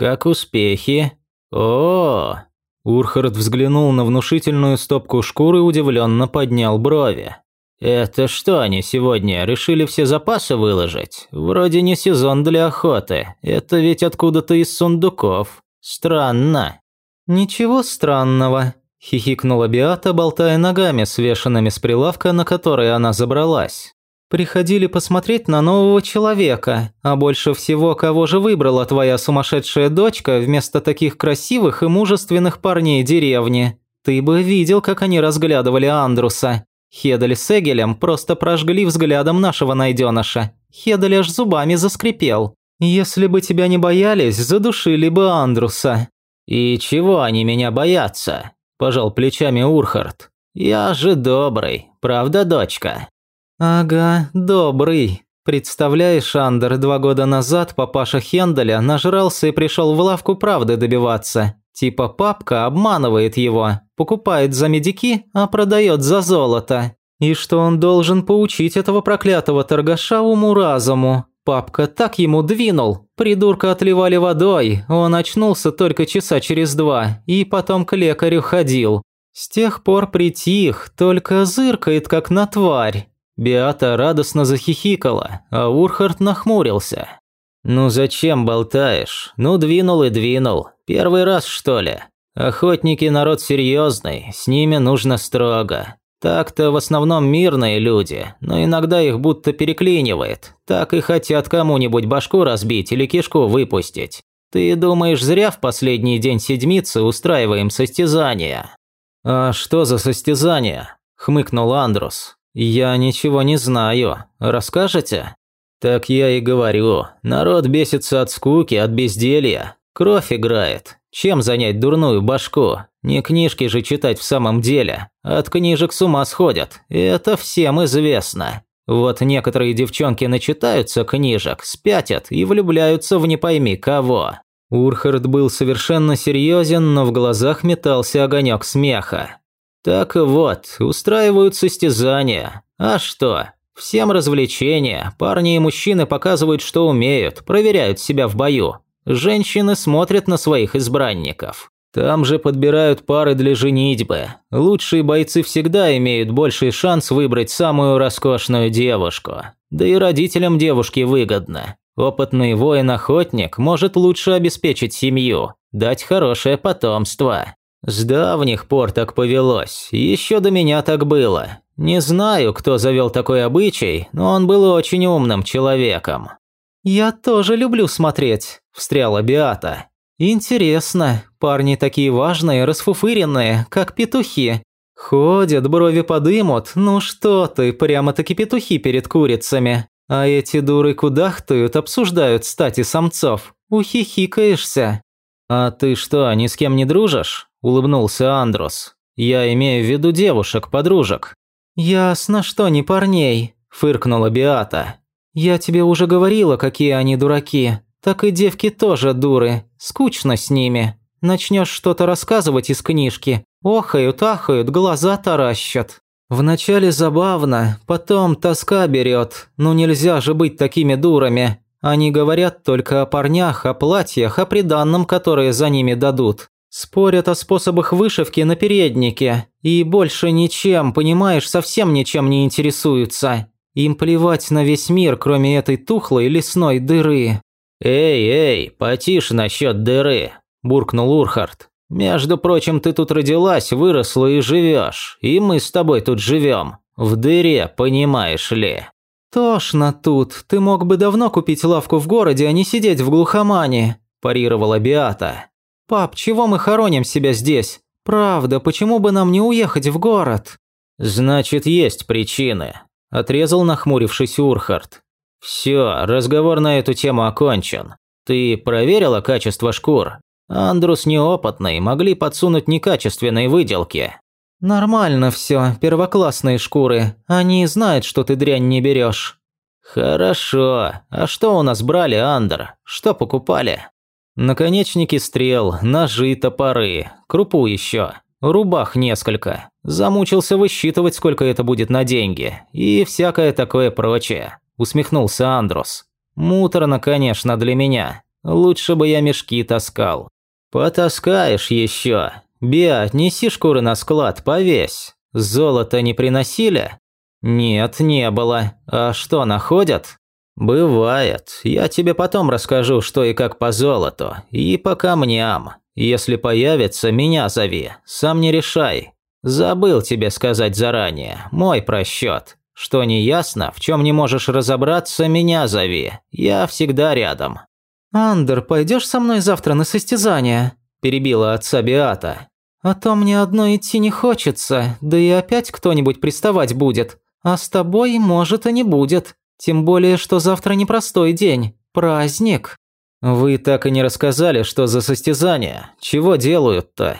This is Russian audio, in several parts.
как успехи?» «О!» Урхард взглянул на внушительную стопку шкур и удивленно поднял брови. «Это что они сегодня, решили все запасы выложить? Вроде не сезон для охоты, это ведь откуда-то из сундуков. Странно». «Ничего странного», – хихикнула Биата, болтая ногами, свешенными с прилавка, на который она забралась. Приходили посмотреть на нового человека, а больше всего кого же выбрала твоя сумасшедшая дочка вместо таких красивых и мужественных парней деревни. Ты бы видел, как они разглядывали Андруса. Хедель с Эгелем просто прожгли взглядом нашего найденыша. Хедель аж зубами заскрипел. Если бы тебя не боялись, задушили бы Андруса. «И чего они меня боятся?» – пожал плечами Урхард. «Я же добрый, правда, дочка?» «Ага, добрый. Представляешь, Андер, два года назад папаша Хенделя нажрался и пришел в лавку правды добиваться. Типа папка обманывает его, покупает за медики, а продает за золото. И что он должен поучить этого проклятого торгаша уму-разуму. Папка так ему двинул, придурка отливали водой, он очнулся только часа через два и потом к лекарю ходил. С тех пор притих, только зыркает как на тварь. Биата радостно захихикала, а Урхард нахмурился. «Ну зачем болтаешь? Ну двинул и двинул. Первый раз, что ли? Охотники народ серьезный, с ними нужно строго. Так-то в основном мирные люди, но иногда их будто переклинивает. Так и хотят кому-нибудь башку разбить или кишку выпустить. Ты думаешь, зря в последний день седмицы устраиваем состязания?» «А что за состязания?» – хмыкнул Андрус. «Я ничего не знаю. Расскажете?» «Так я и говорю. Народ бесится от скуки, от безделья. Кровь играет. Чем занять дурную башку? Не книжки же читать в самом деле. От книжек с ума сходят. Это всем известно. Вот некоторые девчонки начитаются книжек, спятят и влюбляются в не пойми кого». Урхард был совершенно серьезен, но в глазах метался огонек смеха. Так вот, устраивают состязания. А что? Всем развлечения. Парни и мужчины показывают, что умеют, проверяют себя в бою. Женщины смотрят на своих избранников. Там же подбирают пары для женитьбы. Лучшие бойцы всегда имеют больший шанс выбрать самую роскошную девушку. Да и родителям девушки выгодно. Опытный воин-охотник может лучше обеспечить семью, дать хорошее потомство. С давних пор так повелось, еще до меня так было. Не знаю, кто завел такой обычай, но он был очень умным человеком. «Я тоже люблю смотреть», – встряла Биата. «Интересно, парни такие важные, расфуфыренные, как петухи. Ходят, брови подымут, ну что ты, прямо-таки петухи перед курицами. А эти дуры кудахтают, обсуждают стати самцов. Ухихикаешься». «А ты что, ни с кем не дружишь?» – улыбнулся Андрос. «Я имею в виду девушек-подружек». «Ясно, что не парней», – фыркнула Биата. «Я тебе уже говорила, какие они дураки. Так и девки тоже дуры. Скучно с ними. Начнешь что-то рассказывать из книжки. Охают, ахают, глаза таращат. Вначале забавно, потом тоска берет. Ну нельзя же быть такими дурами. Они говорят только о парнях, о платьях, о приданном, которые за ними дадут. Спорят о способах вышивки на переднике. И больше ничем, понимаешь, совсем ничем не интересуются. Им плевать на весь мир, кроме этой тухлой лесной дыры. «Эй, эй, потише насчет дыры», – буркнул Урхард. «Между прочим, ты тут родилась, выросла и живешь, и мы с тобой тут живем. В дыре, понимаешь ли». «Тошно тут. Ты мог бы давно купить лавку в городе, а не сидеть в глухомане», – парировала Биата. «Пап, чего мы хороним себя здесь? Правда, почему бы нам не уехать в город?» «Значит, есть причины», – отрезал нахмурившись Урхард. «Все, разговор на эту тему окончен. Ты проверила качество шкур? Андрус неопытный, могли подсунуть некачественные выделки». «Нормально все, первоклассные шкуры. Они знают, что ты дрянь не берешь». «Хорошо. А что у нас брали, Андер? Что покупали?» Наконечники стрел, ножи, топоры, крупу еще, рубах несколько. Замучился высчитывать, сколько это будет на деньги, и всякое такое прочее. Усмехнулся Андрос. Муторно, конечно, для меня. Лучше бы я мешки таскал. Потаскаешь еще. Биа, неси шкуры на склад, повесь. Золото не приносили? Нет, не было. А что, находят? Бывает. Я тебе потом расскажу, что и как по золоту. И по камням. Если появится, меня зови. Сам не решай. Забыл тебе сказать заранее. Мой просчет. Что не ясно, в чем не можешь разобраться, меня зови. Я всегда рядом. «Андер, пойдешь со мной завтра на состязание?» – перебила отца Биата. «А то мне одной идти не хочется, да и опять кто-нибудь приставать будет. А с тобой, может, и не будет. Тем более, что завтра непростой день. Праздник». «Вы так и не рассказали, что за состязание. Чего делают-то?»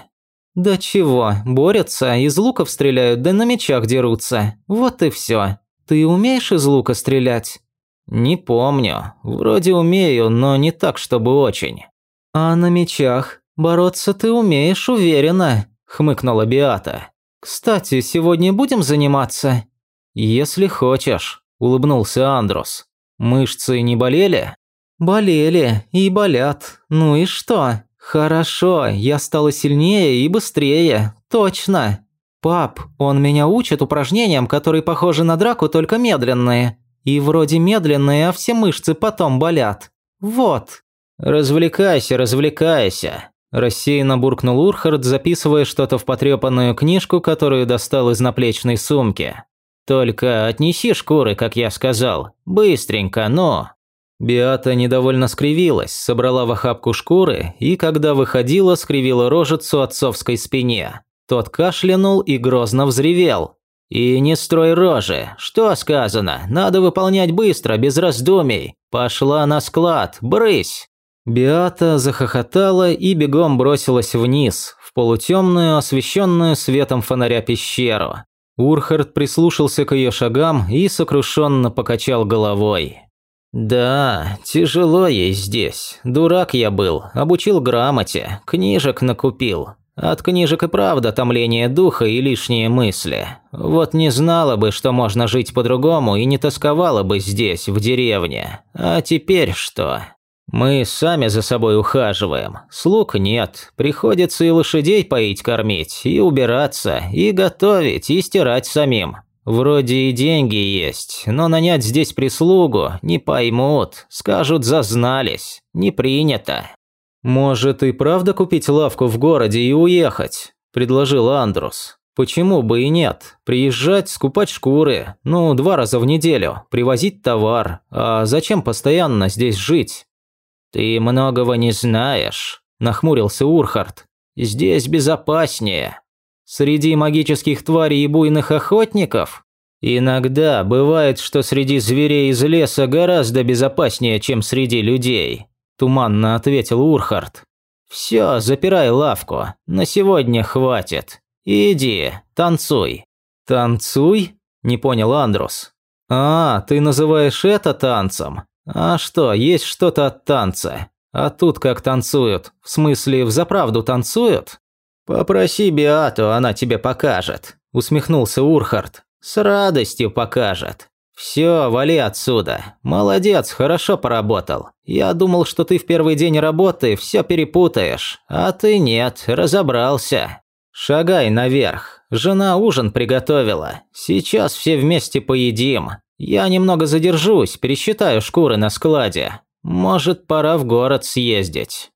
«Да чего, борются, из луков стреляют, да на мечах дерутся. Вот и все. Ты умеешь из лука стрелять?» «Не помню. Вроде умею, но не так, чтобы очень». «А на мечах? Бороться ты умеешь, уверенно», – хмыкнула Биата. «Кстати, сегодня будем заниматься?» «Если хочешь», – улыбнулся Андрус. «Мышцы не болели?» «Болели и болят. Ну и что? Хорошо, я стала сильнее и быстрее. Точно. Пап, он меня учит упражнениям, которые похожи на драку, только медленные. И вроде медленные, а все мышцы потом болят. Вот». «Развлекайся, развлекайся», – рассеянно буркнул Урхард, записывая что-то в потрепанную книжку, которую достал из наплечной сумки. «Только отнеси шкуры, как я сказал. Быстренько, но...» Биата недовольно скривилась, собрала в охапку шкуры и, когда выходила, скривила рожицу отцовской спине. Тот кашлянул и грозно взревел. «И не строй рожи. Что сказано? Надо выполнять быстро, без раздумий. Пошла на склад. Брысь!» Биата захохотала и бегом бросилась вниз, в полутемную, освещенную светом фонаря пещеру. Урхард прислушался к ее шагам и сокрушенно покачал головой. «Да, тяжело ей здесь. Дурак я был, обучил грамоте, книжек накупил. От книжек и правда томление духа и лишние мысли. Вот не знала бы, что можно жить по-другому и не тосковала бы здесь, в деревне. А теперь что? Мы сами за собой ухаживаем. Слуг нет. Приходится и лошадей поить кормить, и убираться, и готовить, и стирать самим. Вроде и деньги есть, но нанять здесь прислугу не поймут, скажут зазнались, не принято. Может и правда купить лавку в городе и уехать, предложил Андрус. Почему бы и нет? Приезжать, скупать шкуры, ну, два раза в неделю, привозить товар. А зачем постоянно здесь жить? Ты многого не знаешь, нахмурился Урхард. Здесь безопаснее. Среди магических тварей и буйных охотников? Иногда бывает, что среди зверей из леса гораздо безопаснее, чем среди людей, туманно ответил Урхард. Все, запирай лавку. На сегодня хватит. Иди, танцуй. Танцуй? Не понял Андрус. А, ты называешь это танцем? А что, есть что-то от танца? А тут как танцуют? В смысле, в заправду танцуют? «Попроси Биату, она тебе покажет», – усмехнулся Урхард. «С радостью покажет. Все, вали отсюда. Молодец, хорошо поработал. Я думал, что ты в первый день работы все перепутаешь, а ты нет, разобрался. Шагай наверх. Жена ужин приготовила. Сейчас все вместе поедим. Я немного задержусь, пересчитаю шкуры на складе. Может, пора в город съездить».